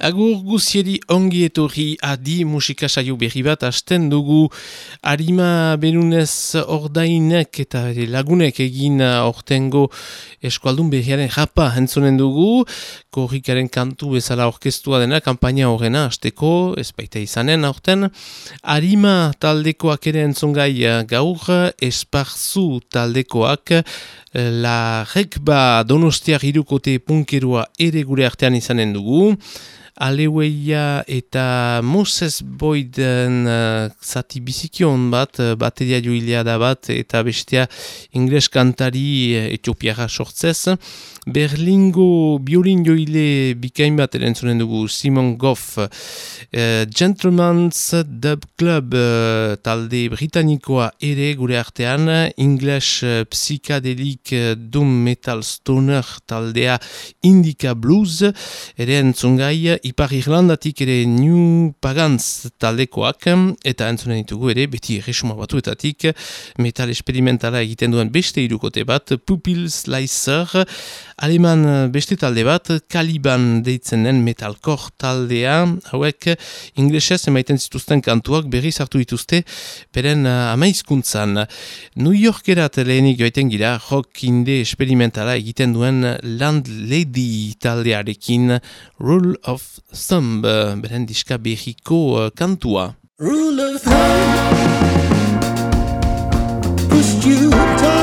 Agur guzieri ongi etorri adi musika saio berri bat hasten dugu. Harima berunez ordainek eta lagunek egin ortengo eskualdun berriaren japa entzonen dugu. Korrikaren kantu bezala orkestua dena kampaina horrena hasteko ez baita izanen aurten. Harima taldekoak ere entzongai gaur esparzu taldekoak La Rekba Donostiar irukote punkerua ere gure artean izanen dugu. Aleueia eta Moses Boyden uh, zati bizikion bat, uh, bateria joilea da bat, eta bestea ingles kantari uh, etiopiara sortzez. Berlingo biolin joile bikain bat erentzunen dugu Simon Goff. Uh, Gentleman's Dub Club uh, talde britanikoa ere gure artean, English uh, Psychedelic uh, Doom Metal Stoner taldea Indica Blues, ere entzungai, Ipar Irlandatik ere New Pagans taldekoak, eta entzunen ditugu ere, beti resuma batuetatik, metal experimentala egiten duen beste irukote bat, Pupil Slicer, aleman beste talde bat, Caliban deitzen den metalcore taldea, hauek inglesez emaiten zituzten kantuak berriz hartu dituzte, beren uh, amaizkuntzan. New Yorkerat lehenik joiten gira, rock inde experimentala egiten duen Landlady taldearekin, Rule of Thumb, beren diska berriko uh, kantua. Rule of thumb pushed you towards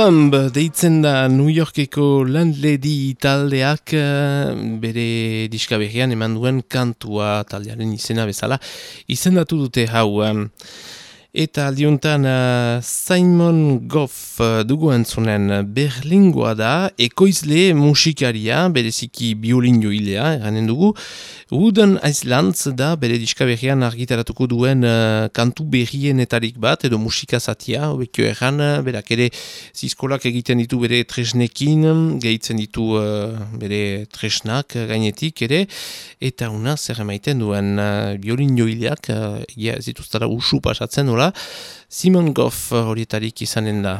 Thumb deitzen da New Yorkeko landlady taldeak eh, bere diskaberrian eman duen kantua taldearen izena bezala izendatu dute hau. eh. Eta aldiuntan uh, Simon Goff dugu entzunen berlingoa da, ekoizle musikaria, bereziki biolin joilea, eranen dugu. Wooden Islands da bere diskaberrian argitaratuko duen uh, kantu berrienetarik bat, edo musika zatia, obekio erran, berak ere zizkolak egiten ditu bere tresnekin, gehitzen ditu uh, bere tresnak gainetik ere, eta una zer emaiten duen uh, biolin joileak, uh, egia ez dituztara usu pasatzen, nola, Simon Goff horietarik izanen da.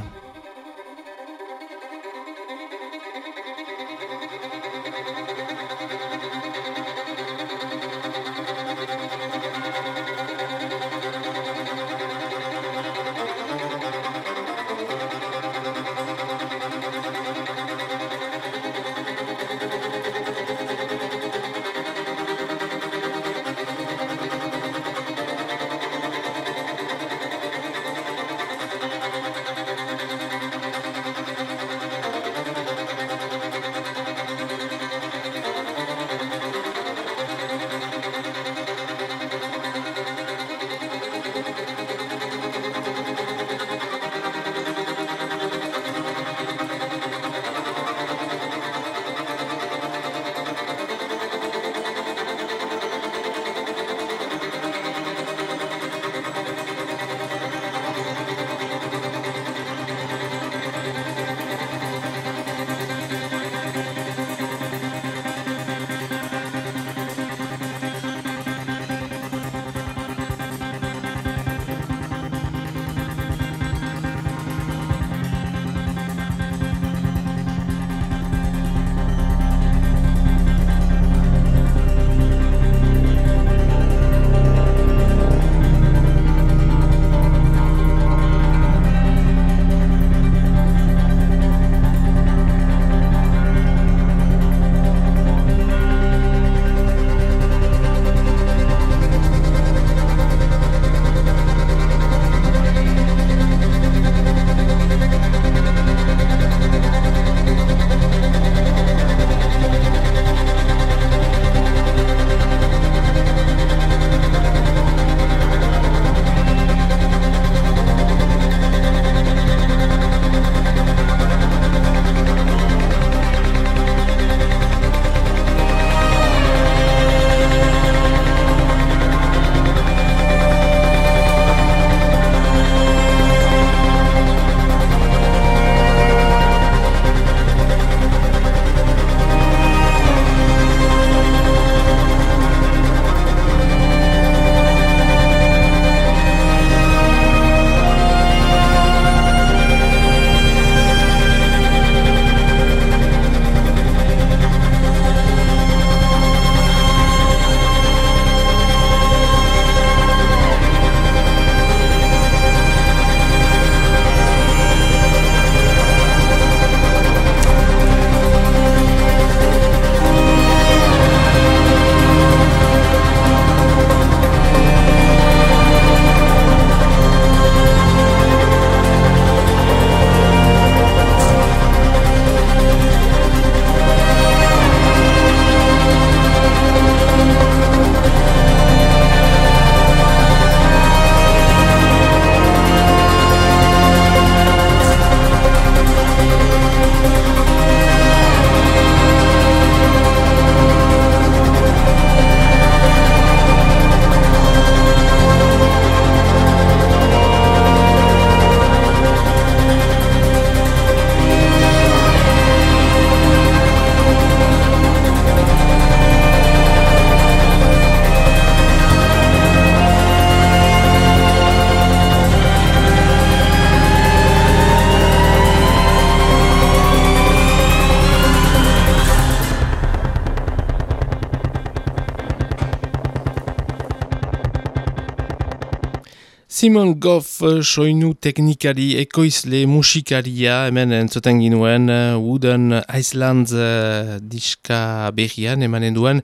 Simon Goff eh, soinu teknikari ekoizle musikaria hemen entzuten ginuen uh, Wooden Islands uh, diska berrian emanen duen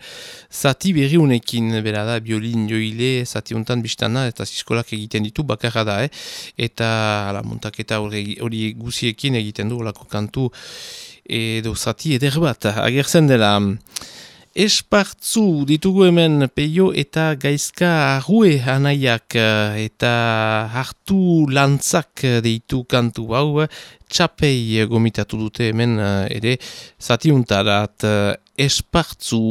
zati berriunekin bera da biolin joile zati untan biztana eta ziskolak egiten ditu bakarra da eh? eta ala, montaketa hori guziekin egiten du olako kantu edo zati eder bat agertzen dela espartzu ditugu hemen peio eta gaizka arrue anaiak eh, eta hartu lantzak deitu kantu hau txapei gomitatu dute hemen eh, ere zatiuntarat eh, espartzu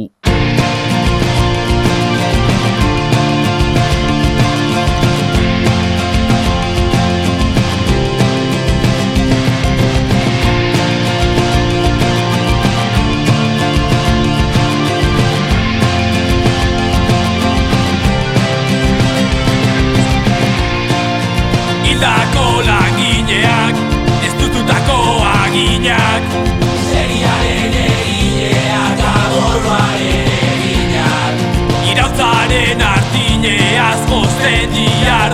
yeah.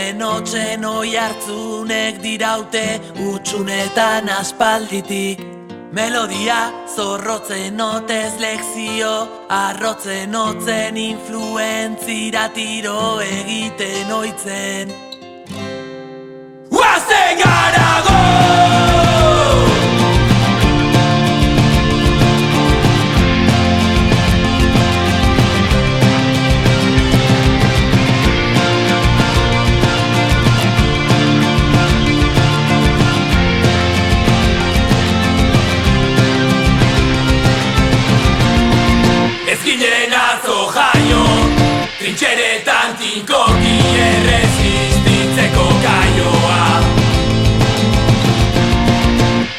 Oiuen otxen oi hartzunek diraute Utsunetan aspalditik Melodia zorrotzen otez lekzio Arrotzen otzen influentzira tiro egiten oitzen Guazen garago! Txeretan tinko erresistitzeko kaioa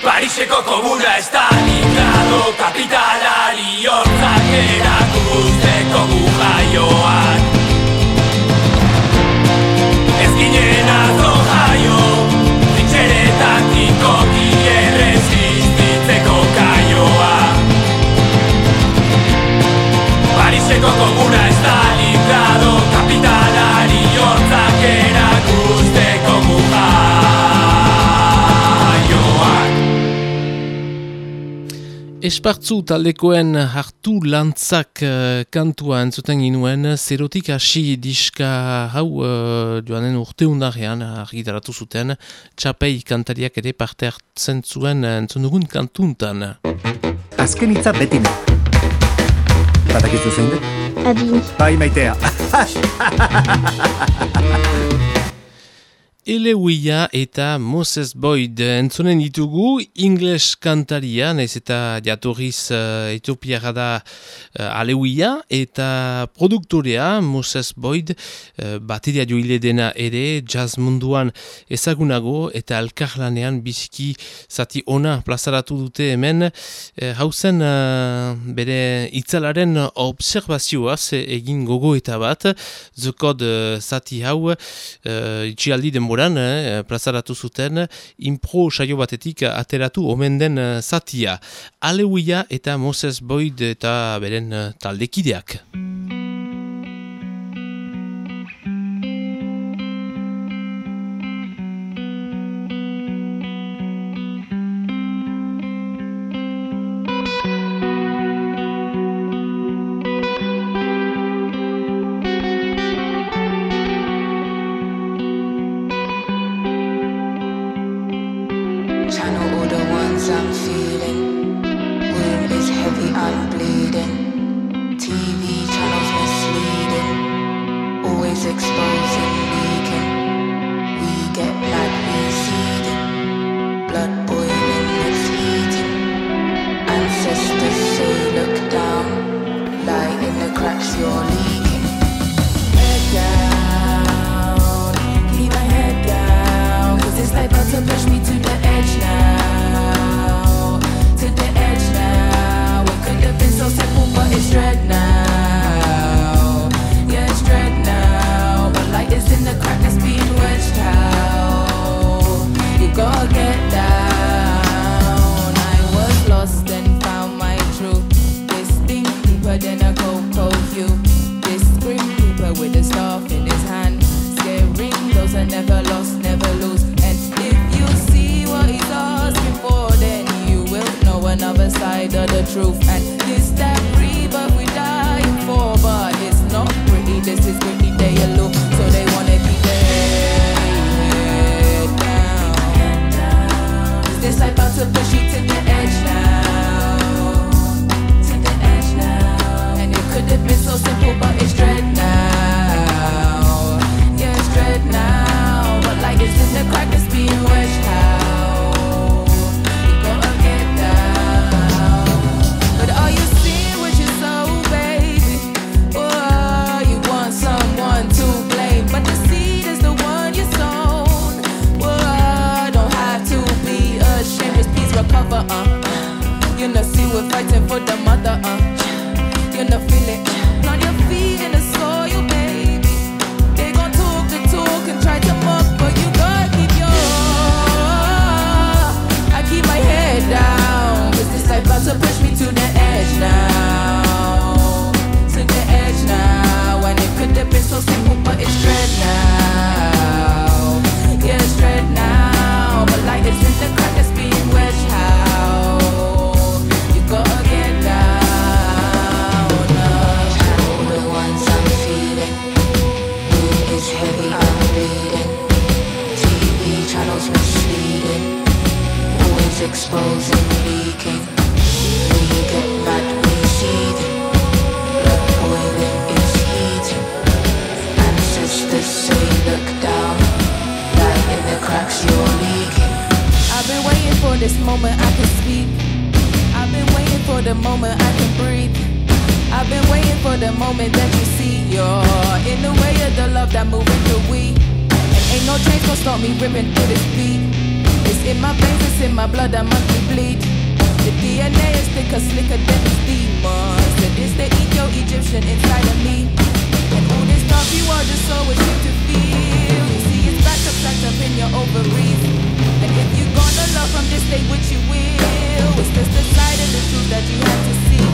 Pariseko komuna ez da linkado kapitalari hortzak erakusteko gu jaioak Ez ginen azo jaio Txeretan tinko erresistitzeko kaioa Pariseko komuna Espartzu taldekoen hartu lantzak uh, kantua entzuten ginuen, zerotik hasi diska hau uh, joanen urte undarean argitaratu zuten, txapei kantariak ere parte hartzen zuen entzun dugun kantuntan. Azken hitza beti Badakizu zein dut? Adi. Bai maitea. Elewia eta Moses Boyd entzunen ditugu English kantaria, naiz eta jatorriz uh, Etiopiara da uh, Alewia eta produktorea Moses Boyd uh, bateria joile dena ere jazz munduan ezagunago eta alkarlanean biziki zati ona plazaratu dute hemen. Uh, hauzen uh, bere itzalaren observazioaz egin gogo eta bat zukod uh, zati hau uh, itxialdi den denboran, eh, plazaratu zuten, impro saio batetik ateratu omen den eh, zatia. Aleuia eta Moses Boyd eta beren eh, taldekideak. Side of the truth. And the moment I can breathe. I've been waiting for the moment that you see you're in the way of the love that moving through we. And ain't no change gonna stop me ripping through this beat. It's in my veins, it's in my blood, I must bleed. The DNA is thicker, slicker than the demons. And it's the ego Egyptian inside of me. And all this stuff you are just so ashamed to feel. You see, it's backed up, stacked up in your ovaries. And if you gonna love from this day, which you will, it's just the side of the truth that you have to see.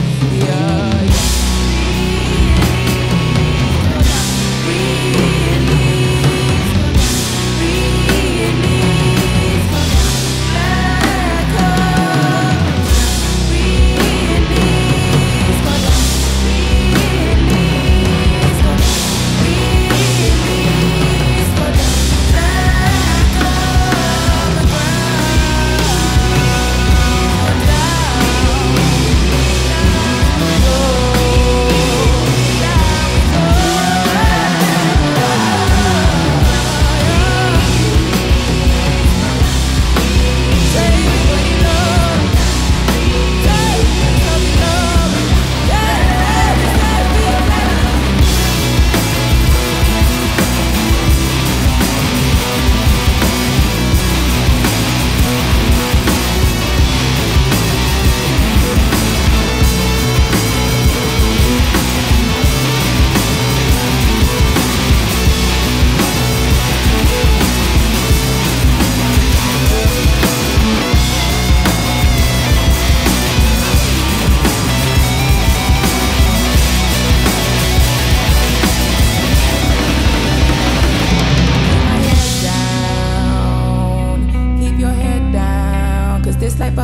Yeah, yeah. Release,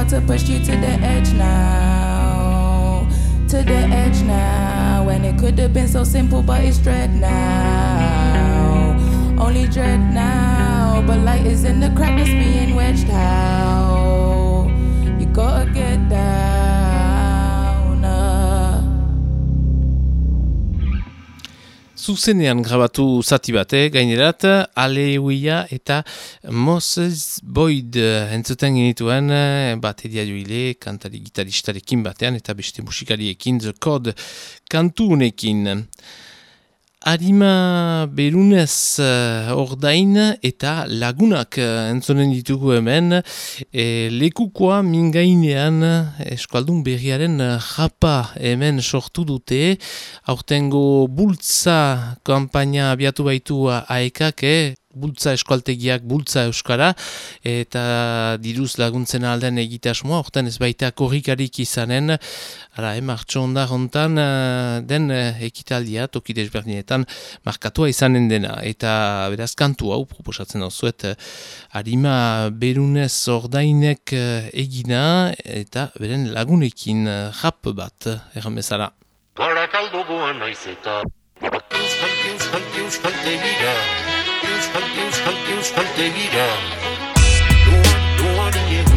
to push you to the edge now. To the edge now. And it could have been so simple, but it's dread now. Only dread now. But light is in the crack that's being wedged out. Zuzenean grabatu zati bate, gainerat, Aleuia eta Moses Boyd entzuten genituen eh, bateria joile, kantari gitaristarekin batean eta beste musikariekin, The Code kantunekin. Arima berunez uh, ordain eta lagunak uh, entzonen ditugu hemen e, lekukoa mingainean eskualdun berriaren japa hemen sortu dute aurtengo bultza kampaina abiatu baitu aekak, eh? Bultza eskualtegiak bultza euskara eta diruz laguntzen alden egitasmoa, orten ez baita korrikarik izanen, ara, eh, martxo ondar hontan den eh, ekitaldia, toki desberdinetan markatua izanen dena, eta beraz kantu hau proposatzen hau zuet, harima berunez ordainek eh, egina, eta beren lagunekin eh, jap bat, erran bezala. Barakaldo goa naiz eta Hunting, hunting, hunting, hunting it out. The one, the one.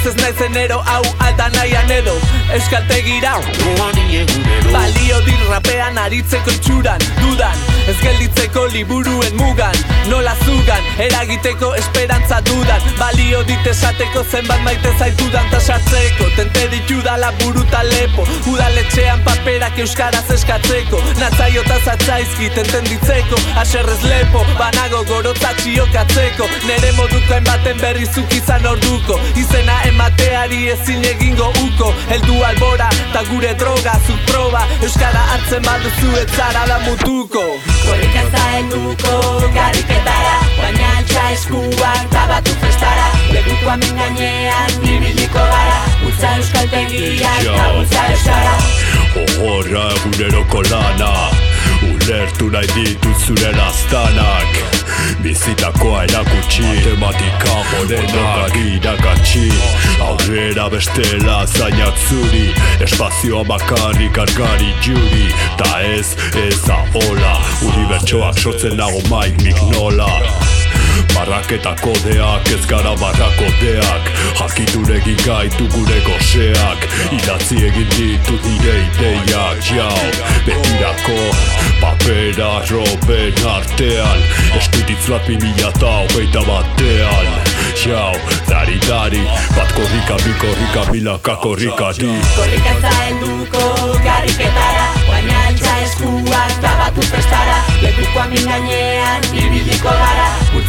Naiz ez naizen ero, hau alta nahian edo Euskaltegira. Egunero. Balio dir rapean aritzeko itxuran Dudan, ez gelditzeko liburuen mugan. Nola zugan, eragiteko esperantza dudan. Balio dit esateko zenbat maite zaitudan Ta sartzeko, tente ditudala buruta lepo Udaletxean paperak euskaraz eskatzeko. Natzaio eta zatzaizkit entenditzeko Aserrez lepo, banago gorotzak txiokatzeko Nere moduko baten berri zuk izan orduko Izena emateari ezin egingo uko. Heldu albora, ta gure droga zuk proba. Euskara hartzen baduzu ez zara da mutuko. Korrika zaenduko kariketara Baina altxa eskuak tabatu festara. Lekuko amen gainean ibiliko gara. Utza euskaltegiak eta utza euskara. Horra eguneroko lana Ulertu nahi ditut zure lastanak Bizitakoa erakutsi Matematika modenak irakatsi. Aurrera bestela zainat zuri Espazioa bakarrik argari juri. Ta ez, ez ahola Unibertsoak sortzen nago maik nik nola Barraketa kodeak, ez gara barrakodeak Jakitun egin gaitu gure goseak Idatzi egin ditu nire ideiak Jau, betirako papera roben artean. Eskutitz bat mila eta hogeita batean. Jau, dari dari, bat korrika, bi korrika, milaka korrika di. Korrika zaenduko kariketara Baina altxa eskuak tabatu festara Lekuko amin gainean ibiliko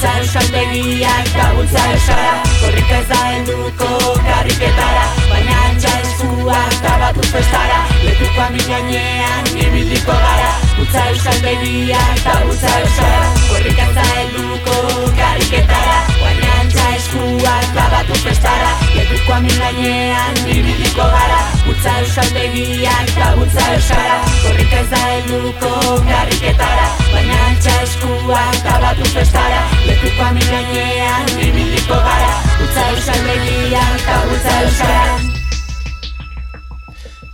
gara Utza euskaltegiak eta bultza euskara Korrika zaenduko kariketara Baina altxa eskuak tabatu festara. Lekuko amin gainean ibiliko gara Utza euskaltegiak eta bultza euskara. Korrika zaenduko kariketara Baina altxa eskuak tabatu festara. Lekuko amin gainean ibiliko gara. Utza euskaltegiak eta bultza euskara. Korrika ez da helduko kariketara Baina altxa eskuak tabatu festara. Lekuko amin gainean ibiliko gara. Utza euskaltegiak eta bultza euskara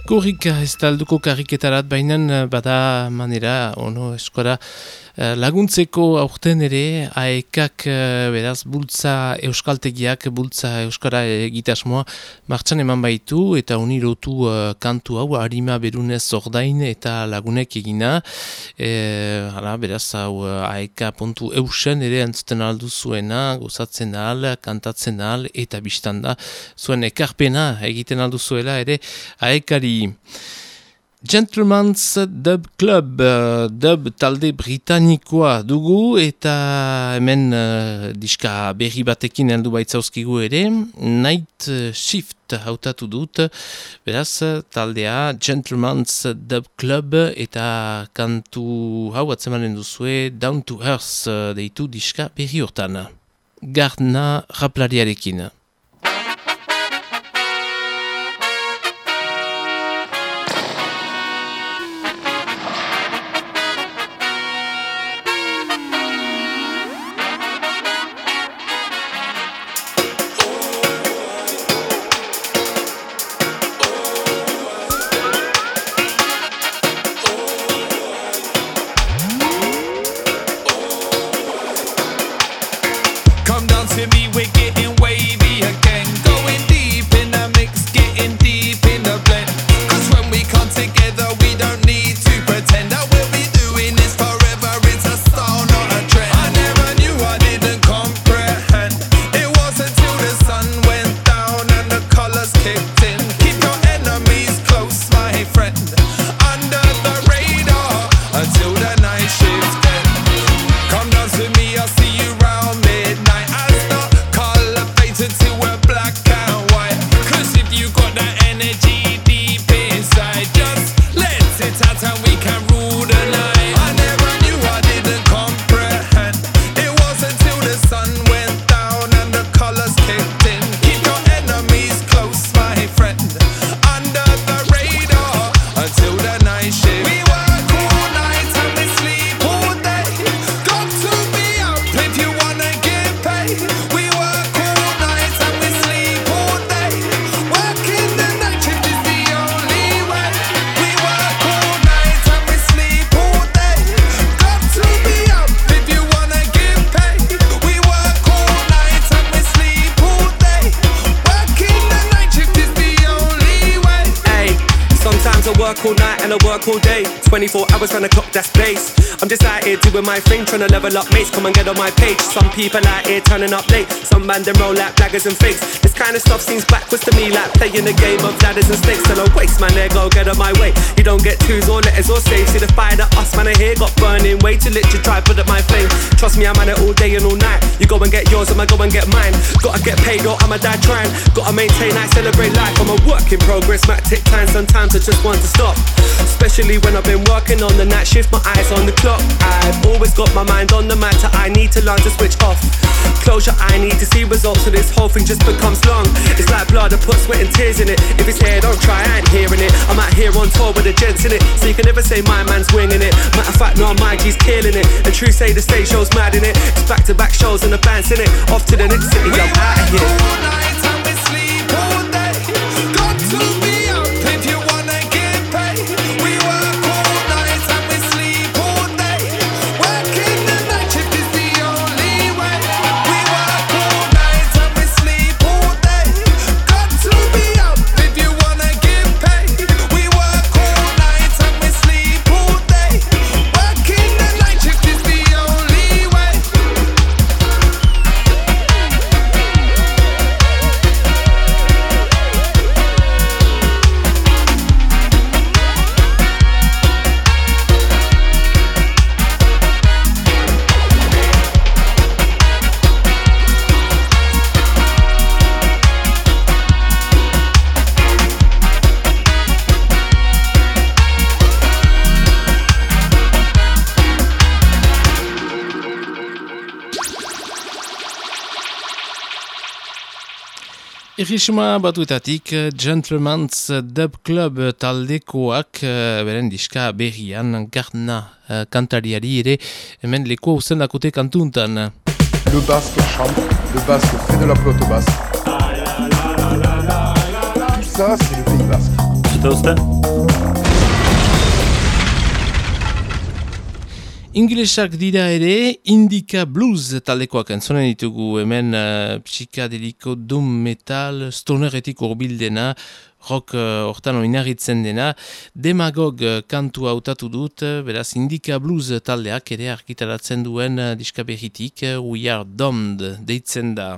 Korrika ez talduko kariketarat, baina eh, bada manera, ono, eskora, eh, laguntzeko aurten ere, aekak eh, beraz bultza euskaltegiak, bultza euskara egitasmoa martxan eman baitu, eta unirotu uh, kantu hau, harima berunez ordain eta lagunek egina, e, hala, beraz, hau aeka puntu eusen ere entzuten aldu zuena, gozatzen ahal, kantatzen ahal, eta biztan da, zuen ekarpena egiten aldu zuela ere, aekari Gentleman's Dub Club, uh, dub talde britanikoa dugu eta hemen uh, diska berri batekin heldu baitzauzkigu ere, Night Shift hautatu dut, beraz taldea Gentleman's Dub Club eta kantu hau atzemanen duzue Down to Earth deitu diska berri hortan. Gardna raplariarekin. Trying to level up mates. Come and get on my page. Some people out here turning up late. Some man them roll like blaggers and fakes. This kind of stuff seems backwards to me, like playing a game of ladders and snakes. So I waste man, there go get on my way. You don't get twos or letters or saves. See the fire that us man I here got burning way too lit to try put up my flame. Trust me, I'm on it all day and all night. You go and get yours, I'ma go and get mine. Gotta get paid or I'ma die trying. Gotta maintain, I celebrate life. I'm a work in progress, might take time. Sometimes I just want to stop. Especially when I've been working on the night shift, my eyes on the clock. I've always got my mind on the matter. I need to learn to switch off. Closure, I need to see results, so this whole thing just becomes long. It's like blood, I put sweat and tears in it. If it's here, don't try, I ain't hearing it. I'm out here on tour with the gents in it, so you can never say my man's winging it. Matter of fact, no, my G's killing it. And true say the stage show's mad in it. It's back to back shows and the band's in it. Off to the next city, I'm out of here. All night and we sleep all day. Got to be up Errisuma batuetatik Gentleman's Dub Club taldekoak eh, beren diska berrian Gardna eh, kantariari ere hemen lekoa uzen dakote kantuntan. Le basque chante, le basque fait de la pelote basse. Tout ça, c'est le Pays basque. Inglesak dira ere Indica Blues taldekoak entzonen ditugu. Hemen uh, psikadeliko doom metal stoneretik urbildena rock uh, hortan oinarritzen dena. Demagog uh, kantu hautatu dut uh, beraz Indica Blues taldeak ere argitaratzen duen uh, diska berritik uh, We Are Dommed deitzen da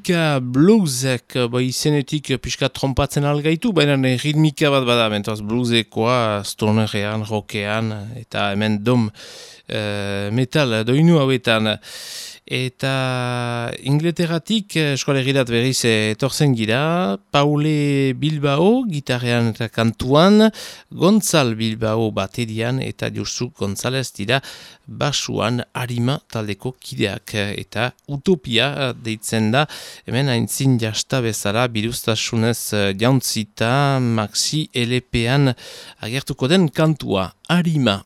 Indika bluesek bai izenetik pixka trompatzen algaitu, baina ritmika bat bada, mentaz bluesekoa stonerean, rockean, eta hemen dom uh, metal doinu hauetan. Eta Ingleterratik eh, eskolegirat berriz etorzen gira, Paule Bilbao gitarrean eta kantuan, Gonzal Bilbao baterian eta Josu Gonzalez dira basuan harima taldeko kideak eta utopia deitzen da, hemen haintzin jasta bezala biruztasunez jauntzita maxi elepean agertuko den kantua, harima.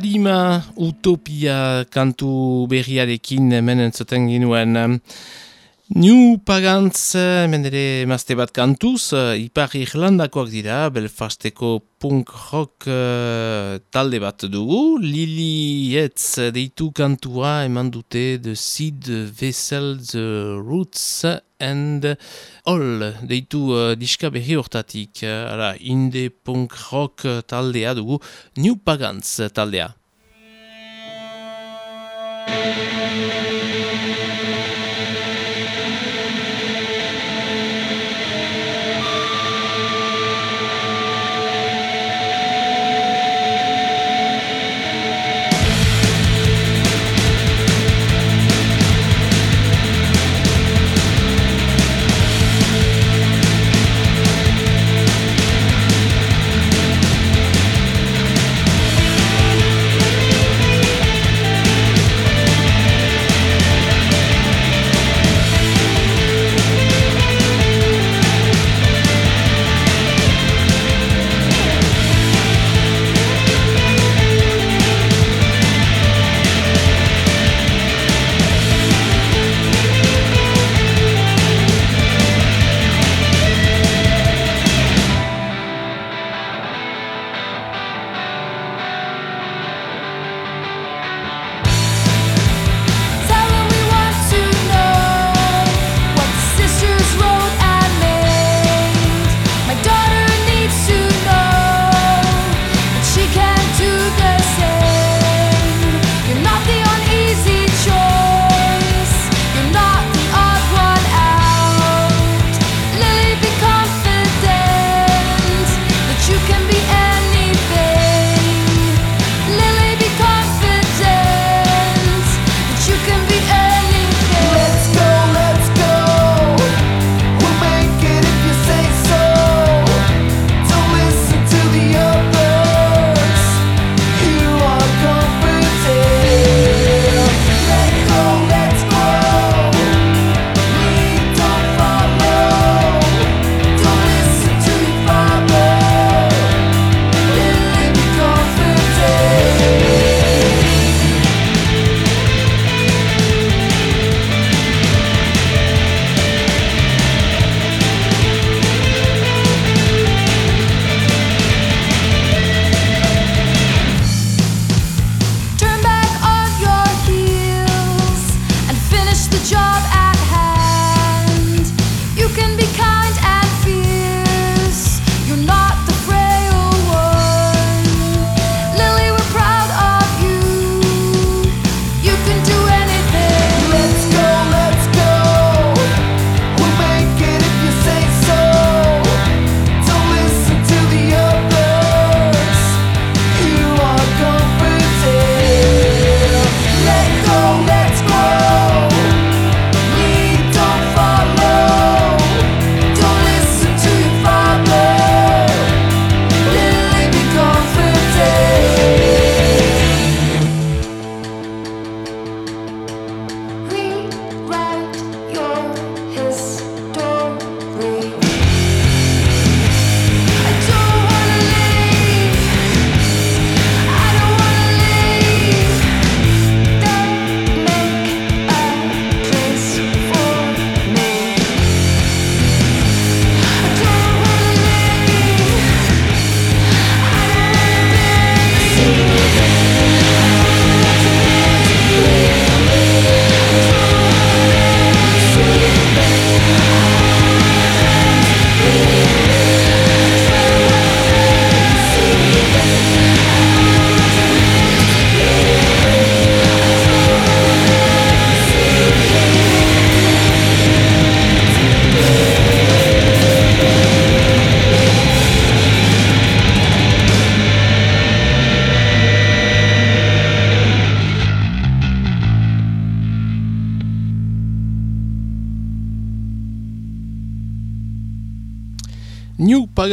Arima utopia kantu berriarekin hemen entzuten ginuen. New Pagantz, hemen ere mazte bat kantuz, Ipar Irlandakoak dira, Belfasteko punk rock uh, talde bat dugu. Lili Etz deitu kantua eman dute The Seed Vessel, The Roots and All deitu uh, diska berri hortatik. Uh, inde punk rock taldea dugu, New Pagantz taldea.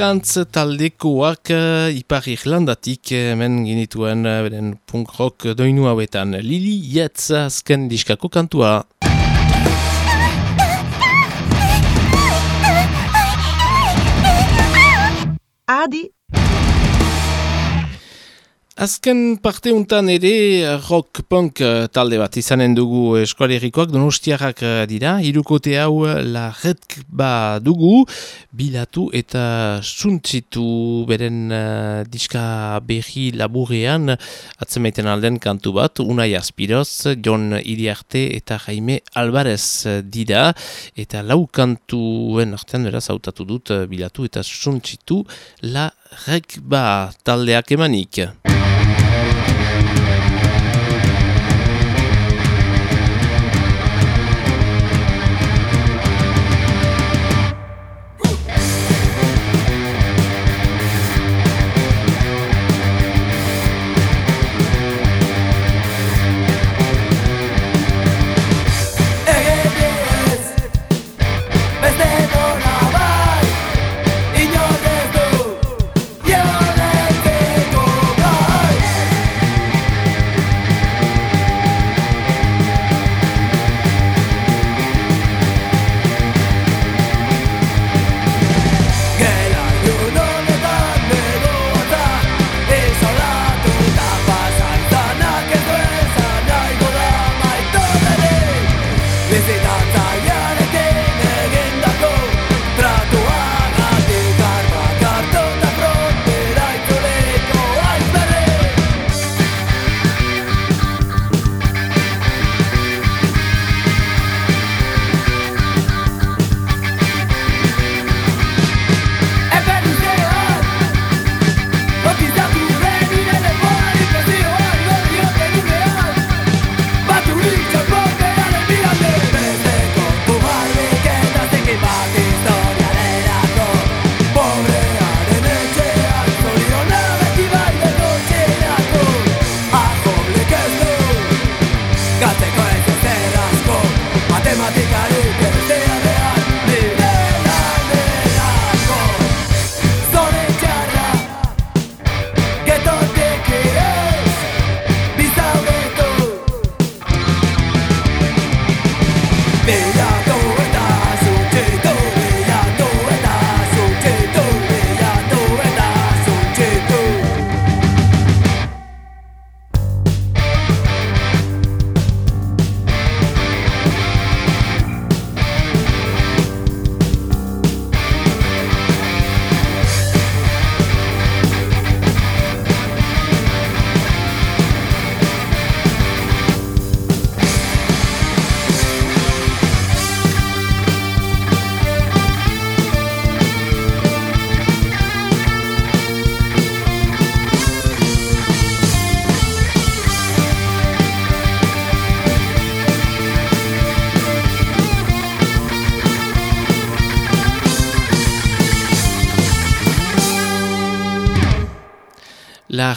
Dantz taldekoak eh, Ipar Irlandatik eh, hemen genituen eh, beren punk rock doinu hauetan Lili Jets azken diskako kantua. Adi Azken parte untan ere eh, rock punk eh, talde bat izanen dugu eskualerikoak donostiarrak eh, dira. Hirukote hau larretik ba dugu bilatu eta suntzitu beren uh, diska berri laburrean atzemaiten alden kantu bat. Unai Aspiroz, John Iriarte eta Jaime Alvarez dira. Eta lau kantuen artean beraz hautatu dut bilatu eta suntzitu la Rekba taldeak emanik.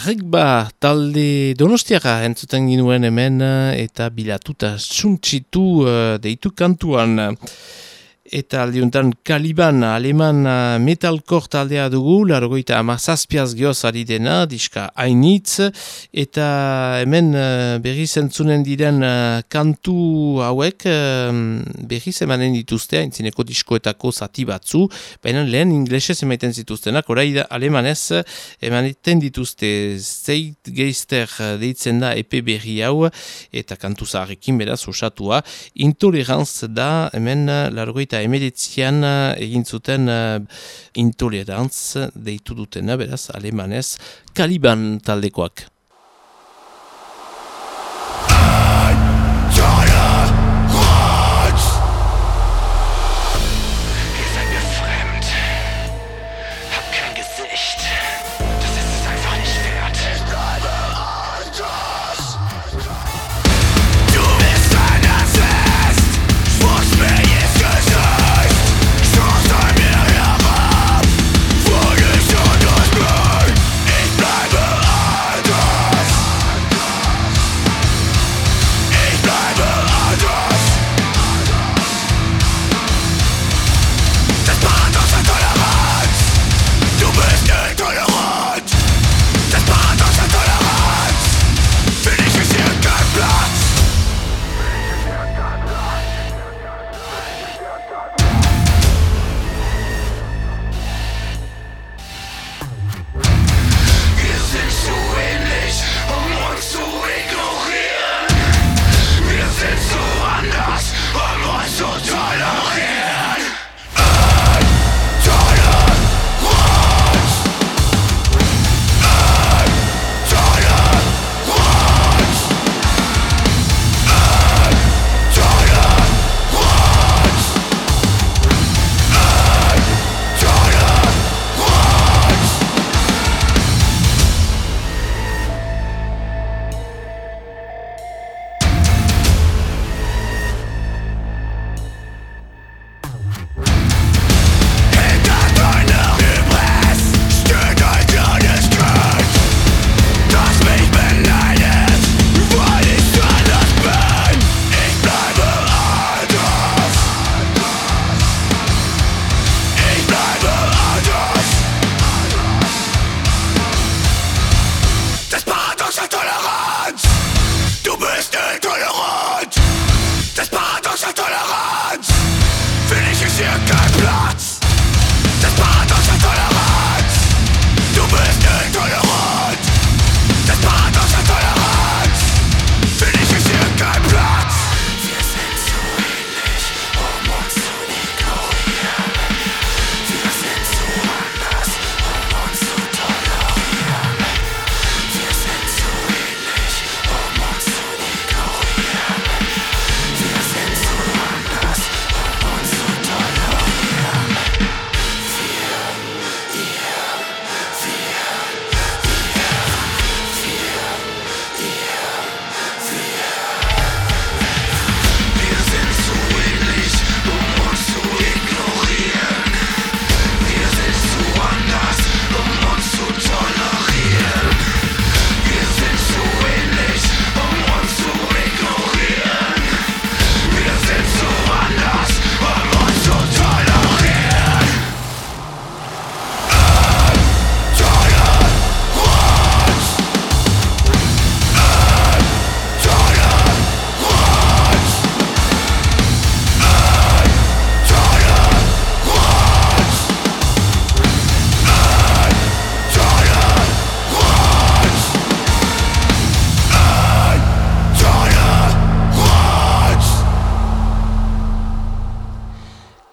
La Regba talde donostiara entzuten ginuen hemen eta bilatuta suntxitu uh, deitu kantuan. Eta aldiuntan Kaliban aleman uh, metalkor taldea dugu, largoita amazazpiaz gehoz ari dena, diska hainitz, eta hemen uh, berri zentzunen diren uh, kantu hauek berri zemanen dituzte, haintzineko diskoetako zati batzu, baina lehen inglesez emaiten zituztenak, orai da alemanez emaiten dituzte. Zeit geister deitzen da epe berri hau, eta kantu zaharrekin beraz osatua, intoleranz da hemen largoita emeretzian uh, egin zuten uh, intolerantz deitu dutena, beraz, alemanez, kaliban taldekoak.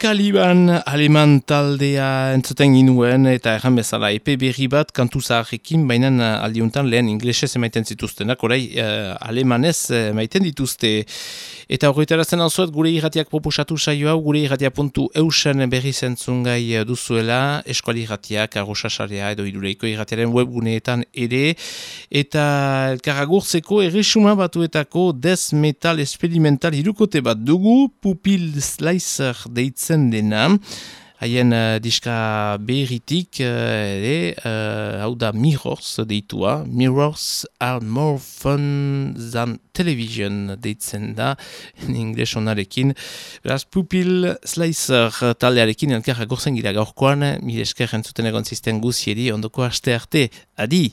Kaliban aleman taldea entzuten ginuen eta erran bezala epe berri bat kantu zaharrekin, baina aldiuntan lehen inglesez emaiten zituztenak, orai uh, alemanez eh, emaiten dituzte. Eta horretarazen alzuet gure irratiak proposatu saio hau, gure irratia puntu eusen berri zentzungai duzuela, eskuali irratiak, arrosasarea edo irureiko irratiaren webguneetan ere, eta elkaragurtzeko erresuma batuetako death metal experimental hirukote bat dugu, pupil slicer deitzen dena, haien uh, diska berritik uh, ere, uh, hau da Mirrors deitua, Mirrors are more fun than television deitzen da, in ingles onarekin. Beraz, Pupil Slicer taldearekin elkarra gorzen gira gaurkoan, mire esker entzuten egon zisten guzieri, ondoko aste arte, adi!